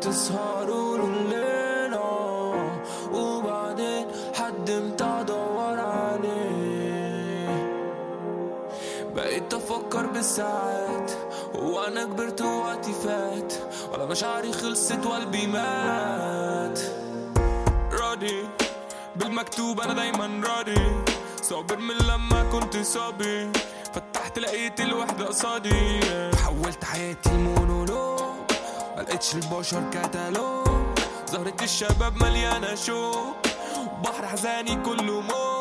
بتسهروا الليلة وبعدين حد ادور عليه. بقيت أفكر بالساعات وأنا كبرت ووقتي فات. ولا مشاعري خلصت وقلبي مات. راضي بالمكتوب أنا دايما راضي صابر من لما كنت صابي فتحت لقيت الوحدة قصادي حولت حياتي المونولوج ملقتش البشر كتالوج زهرة الشباب مليانة شوق بحر حزاني كله موج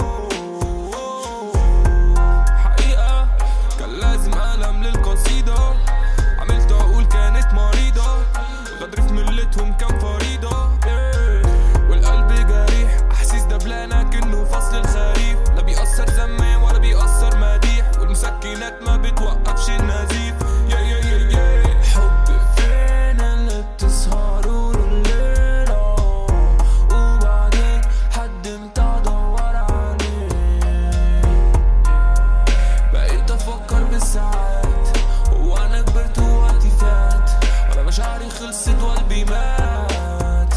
أفكر بالساعات وأنا كبرت ووقتي فات. ولا مشاعري خلصت وقلبي مات.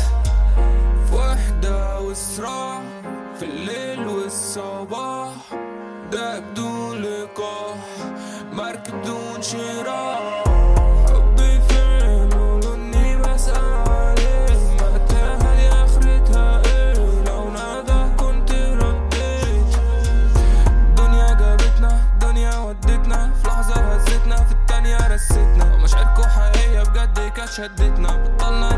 في وحدة وصراع في الليل والصباح. ده بدون لقاح مركب بدون شراع رستنا ومشاعركوا حقيقية بجد كانت شدتنا. بطلنا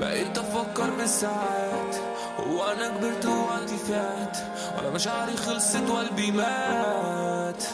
بقيت أفكر بالساعات وأنا كبرت ووقتي فات ولا مشاعري خلصت وقلبي مات.